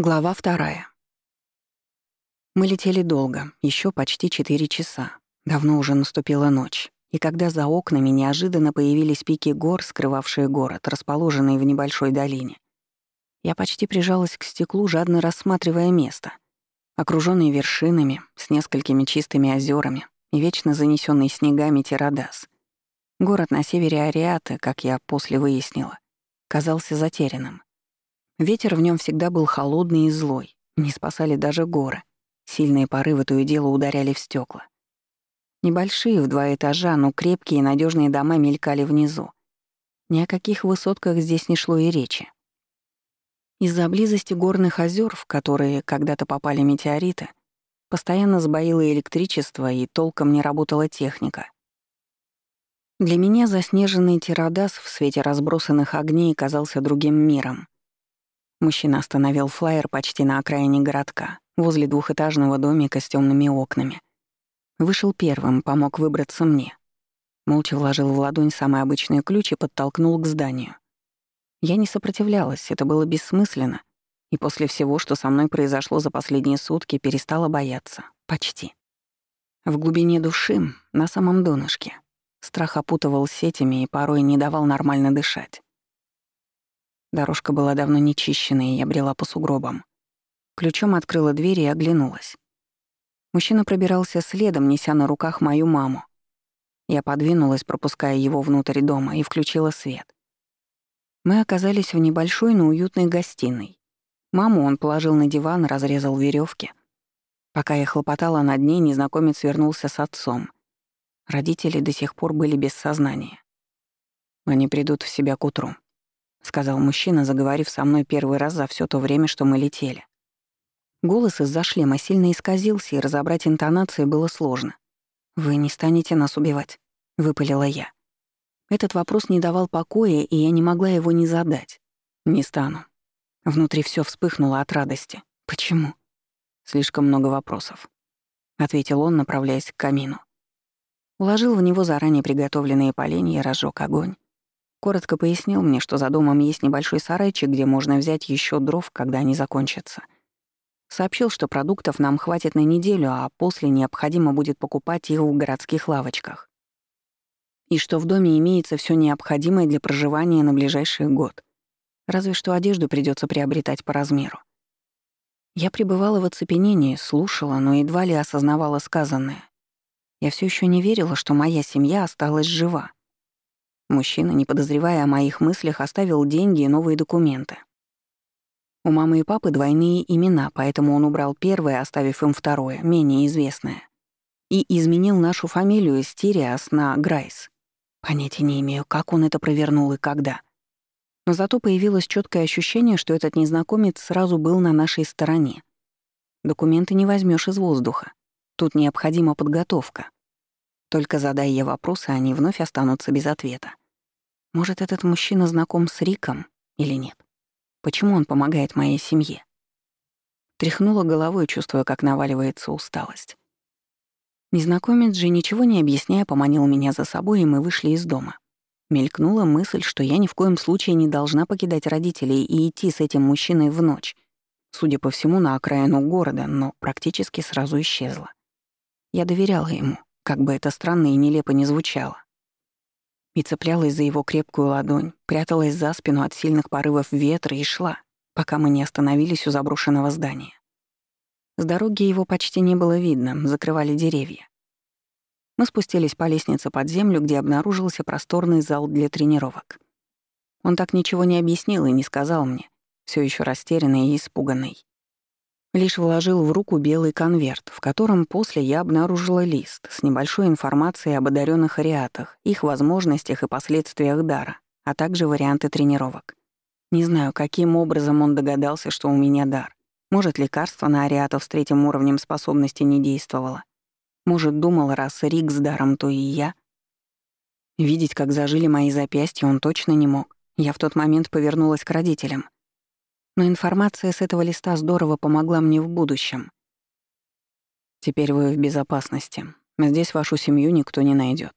Глава вторая. Мы летели долго, еще почти четыре часа. Давно уже наступила ночь. И когда за окнами неожиданно появились пики гор, скрывавшие город, расположенный в небольшой долине, я почти прижалась к стеклу, жадно рассматривая место, окружённый вершинами, с несколькими чистыми озерами и вечно занесенный снегами Тирадас. Город на севере Ариаты, как я после выяснила, казался затерянным. Ветер в нем всегда был холодный и злой, не спасали даже горы. Сильные порывы то и дело ударяли в стекла. Небольшие, в два этажа, но крепкие и надежные дома мелькали внизу. Ни о каких высотках здесь не шло и речи. Из-за близости горных озер, в которые когда-то попали метеориты, постоянно сбоило электричество и толком не работала техника. Для меня заснеженный Тирадас в свете разбросанных огней казался другим миром — Мужчина остановил флайер почти на окраине городка, возле двухэтажного домика с темными окнами. Вышел первым, помог выбраться мне. Молча вложил в ладонь самый обычный ключ и подтолкнул к зданию. Я не сопротивлялась, это было бессмысленно. И после всего, что со мной произошло за последние сутки, перестала бояться. Почти. В глубине души, на самом донышке, страх опутывал сетями и порой не давал нормально дышать. Дорожка была давно не и я брела по сугробам. Ключом открыла дверь и оглянулась. Мужчина пробирался следом, неся на руках мою маму. Я подвинулась, пропуская его внутрь дома, и включила свет. Мы оказались в небольшой, но уютной гостиной. Маму он положил на диван, разрезал веревки. Пока я хлопотала над ней, незнакомец вернулся с отцом. Родители до сих пор были без сознания. Они придут в себя к утру. — сказал мужчина, заговорив со мной первый раз за все то время, что мы летели. Голос из-за шлема сильно исказился, и разобрать интонации было сложно. «Вы не станете нас убивать», — выпалила я. Этот вопрос не давал покоя, и я не могла его не задать. «Не стану». Внутри все вспыхнуло от радости. «Почему?» «Слишком много вопросов», — ответил он, направляясь к камину. Уложил в него заранее приготовленные поленья и разжег огонь. Коротко пояснил мне, что за домом есть небольшой сарайчик, где можно взять еще дров, когда они закончатся. Сообщил, что продуктов нам хватит на неделю, а после необходимо будет покупать их в городских лавочках. И что в доме имеется все необходимое для проживания на ближайший год. Разве что одежду придется приобретать по размеру. Я пребывала в оцепенении, слушала, но едва ли осознавала сказанное. Я все еще не верила, что моя семья осталась жива. Мужчина, не подозревая о моих мыслях, оставил деньги и новые документы. У мамы и папы двойные имена, поэтому он убрал первое, оставив им второе, менее известное. И изменил нашу фамилию из Тириас на Грайс. Понятия не имею, как он это провернул и когда. Но зато появилось четкое ощущение, что этот незнакомец сразу был на нашей стороне. Документы не возьмешь из воздуха. Тут необходима подготовка. Только задая я вопросы, они вновь останутся без ответа. Может, этот мужчина знаком с Риком или нет? Почему он помогает моей семье? Тряхнула головой, чувствуя, как наваливается усталость. Незнакомец же, ничего не объясняя, поманил меня за собой, и мы вышли из дома. Мелькнула мысль, что я ни в коем случае не должна покидать родителей и идти с этим мужчиной в ночь. Судя по всему, на окраину города, но практически сразу исчезла. Я доверяла ему, как бы это странно и нелепо не звучало и цеплялась за его крепкую ладонь, пряталась за спину от сильных порывов ветра и шла, пока мы не остановились у заброшенного здания. С дороги его почти не было видно, закрывали деревья. Мы спустились по лестнице под землю, где обнаружился просторный зал для тренировок. Он так ничего не объяснил и не сказал мне, все еще растерянный и испуганный. Лишь вложил в руку белый конверт, в котором после я обнаружила лист с небольшой информацией об одаренных ариатах, их возможностях и последствиях дара, а также варианты тренировок. Не знаю, каким образом он догадался, что у меня дар. Может, лекарство на ариатов с третьим уровнем способности не действовало. Может, думал, раз Рик с даром, то и я. Видеть, как зажили мои запястья, он точно не мог. Я в тот момент повернулась к родителям — но информация с этого листа здорово помогла мне в будущем. Теперь вы в безопасности. Здесь вашу семью никто не найдет.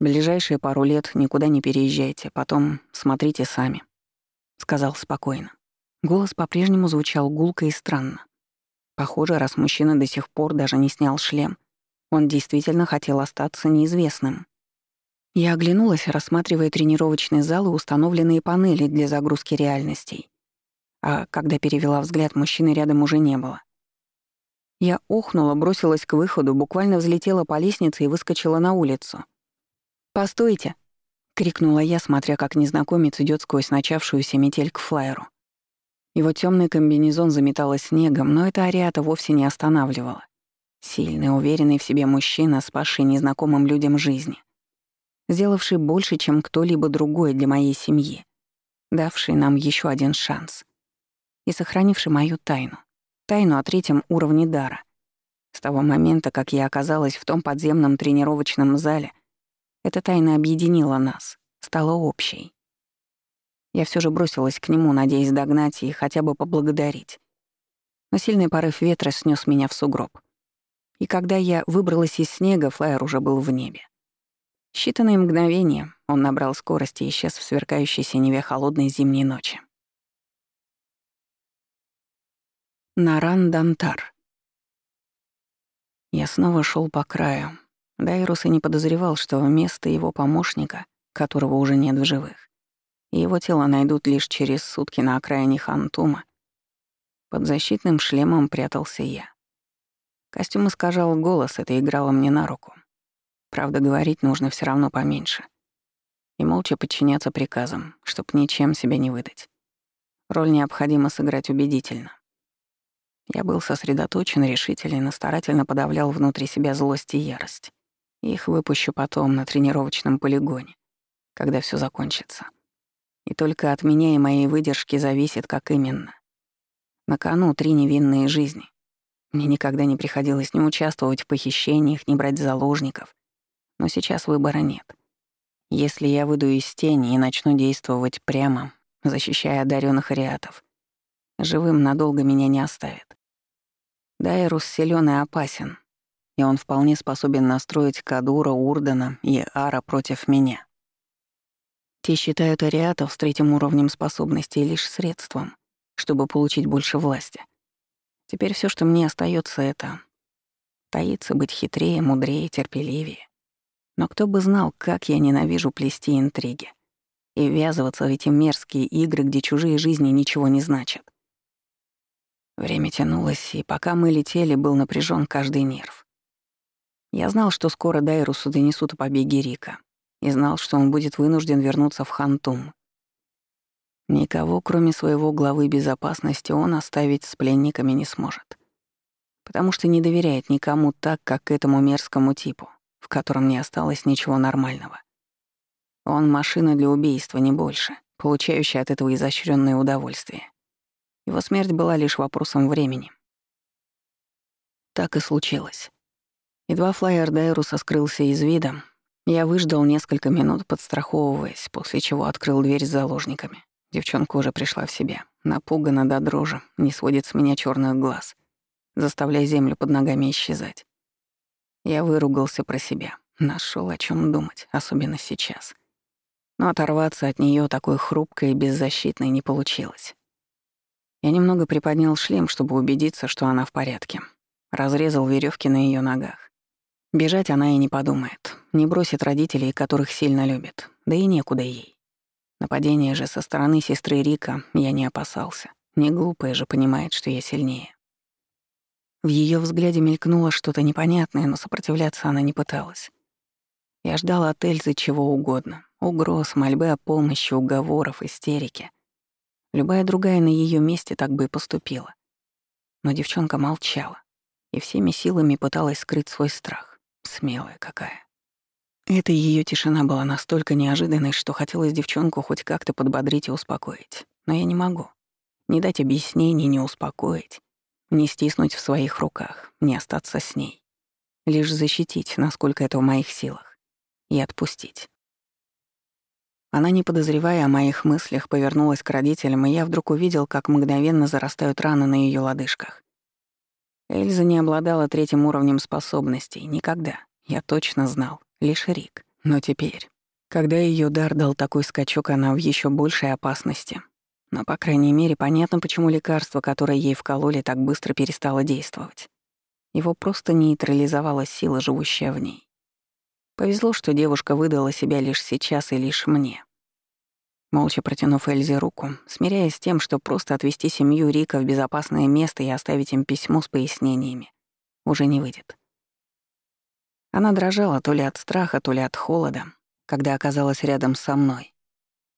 Ближайшие пару лет никуда не переезжайте, потом смотрите сами», — сказал спокойно. Голос по-прежнему звучал гулко и странно. Похоже, раз мужчина до сих пор даже не снял шлем, он действительно хотел остаться неизвестным. Я оглянулась, рассматривая тренировочный зал и установленные панели для загрузки реальностей. А когда перевела взгляд, мужчины рядом уже не было. Я охнула, бросилась к выходу, буквально взлетела по лестнице и выскочила на улицу. «Постойте!» — крикнула я, смотря как незнакомец идет сквозь начавшуюся метель к флайеру. Его темный комбинезон заметало снегом, но это Ариата вовсе не останавливало. Сильный, уверенный в себе мужчина, спасший незнакомым людям жизни — сделавший больше, чем кто-либо другой для моей семьи, давший нам еще один шанс и сохранивший мою тайну, тайну о третьем уровне дара. С того момента, как я оказалась в том подземном тренировочном зале, эта тайна объединила нас, стала общей. Я все же бросилась к нему, надеясь догнать и хотя бы поблагодарить. Но сильный порыв ветра снес меня в сугроб. И когда я выбралась из снега, флайер уже был в небе. Считанные мгновения он набрал скорости и исчез в сверкающей синеве холодной зимней ночи. Наран Дантар. Я снова шел по краю. Дайрус и не подозревал, что место его помощника, которого уже нет в живых, его тело найдут лишь через сутки на окраине Хантума, под защитным шлемом прятался я. Костюм искажал голос, это играло мне на руку. Правда, говорить нужно все равно поменьше. И молча подчиняться приказам, чтоб ничем себя не выдать. Роль необходимо сыграть убедительно. Я был сосредоточен, решителен и старательно подавлял внутри себя злость и ярость. Их выпущу потом на тренировочном полигоне, когда все закончится. И только от меня и моей выдержки зависит, как именно. На кону три невинные жизни. Мне никогда не приходилось ни участвовать в похищениях, ни брать заложников, но сейчас выбора нет. Если я выйду из тени и начну действовать прямо, защищая одаренных ариатов, живым надолго меня не оставит. Дайрус силен и опасен, и он вполне способен настроить Кадура, Урдана и Ара против меня. Те считают ариатов с третьим уровнем способностей лишь средством, чтобы получить больше власти. Теперь все, что мне остается, это таиться, быть хитрее, мудрее, терпеливее. Но кто бы знал, как я ненавижу плести интриги и ввязываться в эти мерзкие игры, где чужие жизни ничего не значат. Время тянулось, и пока мы летели, был напряжен каждый нерв. Я знал, что скоро Дайрусу донесут о побеге Рика, и знал, что он будет вынужден вернуться в Хантум. Никого, кроме своего главы безопасности, он оставить с пленниками не сможет. Потому что не доверяет никому так, как этому мерзкому типу, в котором не осталось ничего нормального. Он машина для убийства, не больше, получающая от этого изощренное удовольствие. Его смерть была лишь вопросом времени. Так и случилось. Едва флайер Дайруса скрылся из вида, я выждал несколько минут, подстраховываясь, после чего открыл дверь с заложниками. Девчонка уже пришла в себя, напугана до дрожи, не сводит с меня черных глаз, заставляя землю под ногами исчезать. Я выругался про себя, нашел о чем думать, особенно сейчас. Но оторваться от нее такой хрупкой и беззащитной не получилось. Я немного приподнял шлем, чтобы убедиться, что она в порядке. Разрезал веревки на ее ногах. Бежать она и не подумает, не бросит родителей, которых сильно любит, да и некуда ей. Нападение же со стороны сестры Рика я не опасался. Не глупая же понимает, что я сильнее. В ее взгляде мелькнуло что-то непонятное, но сопротивляться она не пыталась. Я ждал от Эльзы чего угодно. Угроз, мольбы о помощи, уговоров, истерики. Любая другая на ее месте так бы и поступила. Но девчонка молчала и всеми силами пыталась скрыть свой страх. Смелая какая. Эта ее тишина была настолько неожиданной, что хотелось девчонку хоть как-то подбодрить и успокоить. Но я не могу. Не дать объяснений, не успокоить. Не стиснуть в своих руках, не остаться с ней. Лишь защитить, насколько это в моих силах. И отпустить. Она, не подозревая о моих мыслях, повернулась к родителям, и я вдруг увидел, как мгновенно зарастают раны на ее лодыжках. Эльза не обладала третьим уровнем способностей. Никогда. Я точно знал. Лишь Рик. Но теперь, когда ее дар дал такой скачок, она в еще большей опасности. Но, по крайней мере, понятно, почему лекарство, которое ей вкололи, так быстро перестало действовать. Его просто нейтрализовала сила, живущая в ней. Повезло, что девушка выдала себя лишь сейчас и лишь мне. Молча протянув Эльзе руку, смиряясь с тем, что просто отвезти семью Рика в безопасное место и оставить им письмо с пояснениями, уже не выйдет. Она дрожала то ли от страха, то ли от холода, когда оказалась рядом со мной.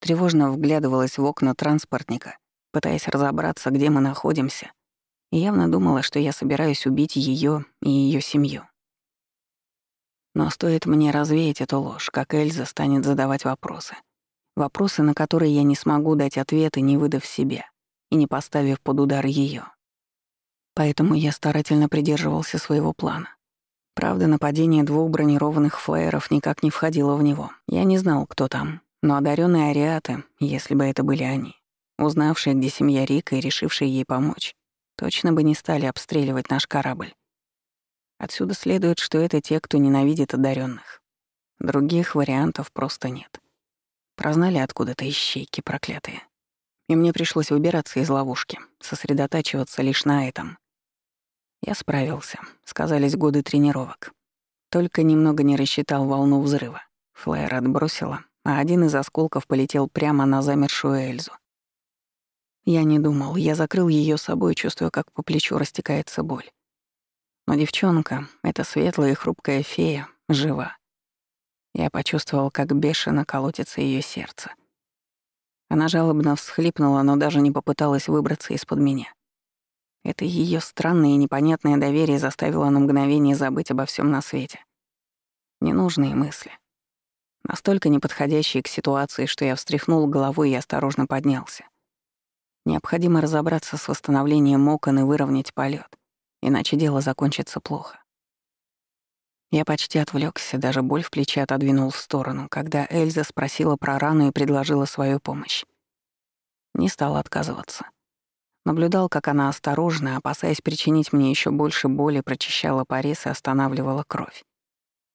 Тревожно вглядывалась в окна транспортника, пытаясь разобраться, где мы находимся, и явно думала, что я собираюсь убить ее и ее семью. Но стоит мне развеять эту ложь, как Эльза станет задавать вопросы. Вопросы, на которые я не смогу дать ответы, не выдав себя и не поставив под удар ее. Поэтому я старательно придерживался своего плана. Правда, нападение двух бронированных флайеров никак не входило в него. Я не знал, кто там, но одаренные ариаты, если бы это были они, узнавшие, где семья Рика и решившие ей помочь, точно бы не стали обстреливать наш корабль. Отсюда следует, что это те, кто ненавидит одаренных. Других вариантов просто нет. Прознали откуда-то ищейки проклятые. И мне пришлось выбираться из ловушки, сосредотачиваться лишь на этом. Я справился. Сказались годы тренировок. Только немного не рассчитал волну взрыва. Флайер отбросило, а один из осколков полетел прямо на замершую Эльзу. Я не думал, я закрыл ее собой, чувствуя, как по плечу растекается боль. Но девчонка, эта светлая и хрупкая фея, жива. Я почувствовал, как бешено колотится ее сердце. Она жалобно всхлипнула, но даже не попыталась выбраться из-под меня. Это ее странное и непонятное доверие заставило на мгновение забыть обо всем на свете. Ненужные мысли. Настолько неподходящие к ситуации, что я встряхнул головой и осторожно поднялся. Необходимо разобраться с восстановлением окон и выровнять полет, иначе дело закончится плохо. Я почти отвлекся, даже боль в плече отодвинул в сторону, когда Эльза спросила про рану и предложила свою помощь. Не стал отказываться. Наблюдал, как она осторожно, опасаясь причинить мне еще больше боли, прочищала порез и останавливала кровь.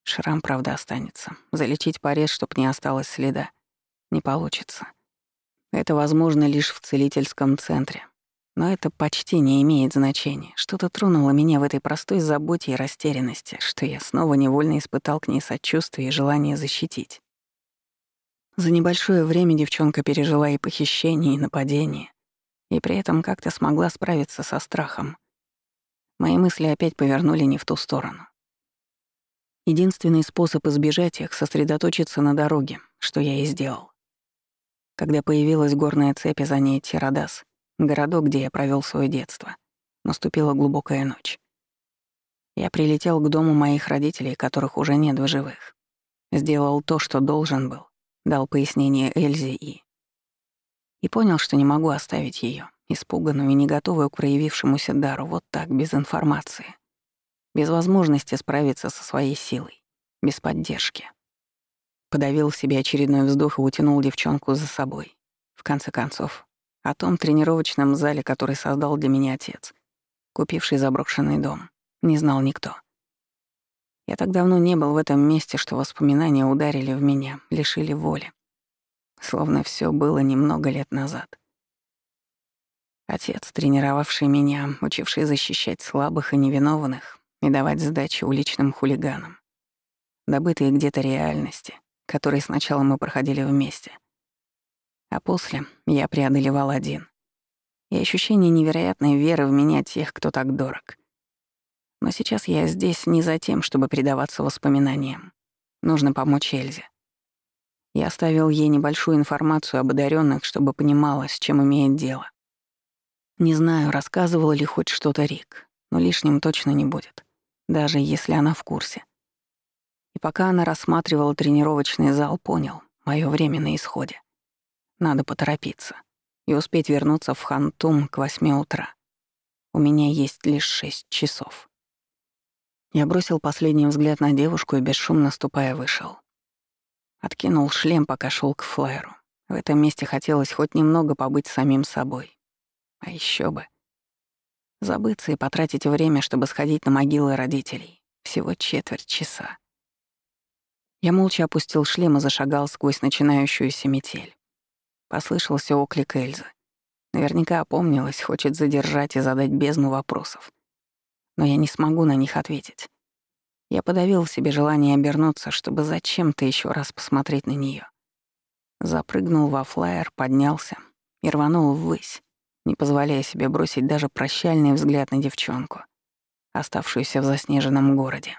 Шрам, правда, останется. Залечить порез, чтоб не осталось следа, не получится. Это возможно лишь в целительском центре. Но это почти не имеет значения. Что-то тронуло меня в этой простой заботе и растерянности, что я снова невольно испытал к ней сочувствие и желание защитить. За небольшое время девчонка пережила и похищение, и нападение, и при этом как-то смогла справиться со страхом. Мои мысли опять повернули не в ту сторону. Единственный способ избежать их — сосредоточиться на дороге, что я и сделал. Когда появилась горная цепь, за ней Тирадас, городок, где я провел свое детство, наступила глубокая ночь. Я прилетел к дому моих родителей, которых уже нет в живых. Сделал то, что должен был, дал пояснение Эльзе и и понял, что не могу оставить ее, испуганную и не готовую к проявившемуся дару, вот так, без информации, без возможности справиться со своей силой, без поддержки. Подавил себе очередной вздох и утянул девчонку за собой. В конце концов, о том тренировочном зале, который создал для меня отец, купивший заброшенный дом, не знал никто. Я так давно не был в этом месте, что воспоминания ударили в меня, лишили воли. Словно все было немного лет назад. Отец, тренировавший меня, учивший защищать слабых и невиновных и давать сдачи уличным хулиганам. Добытые где-то реальности, которые сначала мы проходили вместе. А после я преодолевал один. И ощущение невероятной веры в меня тех, кто так дорог. Но сейчас я здесь не за тем, чтобы предаваться воспоминаниям. Нужно помочь Эльзе. Я оставил ей небольшую информацию об одаренных, чтобы понимала, с чем имеет дело. Не знаю, рассказывала ли хоть что-то Рик, но лишним точно не будет, даже если она в курсе. И пока она рассматривала тренировочный зал, понял, мое время на исходе. Надо поторопиться и успеть вернуться в Хантум к восьми утра. У меня есть лишь шесть часов. Я бросил последний взгляд на девушку и, бесшумно ступая, вышел. Откинул шлем, пока шел к флайеру. В этом месте хотелось хоть немного побыть самим собой. А еще бы. Забыться и потратить время, чтобы сходить на могилы родителей. Всего четверть часа. Я молча опустил шлем и зашагал сквозь начинающуюся метель. Послышался оклик Эльзы. Наверняка опомнилась, хочет задержать и задать бездну вопросов. Но я не смогу на них ответить. Я подавил себе желание обернуться, чтобы зачем-то еще раз посмотреть на нее. Запрыгнул во флайер, поднялся и рванул ввысь, не позволяя себе бросить даже прощальный взгляд на девчонку, оставшуюся в заснеженном городе.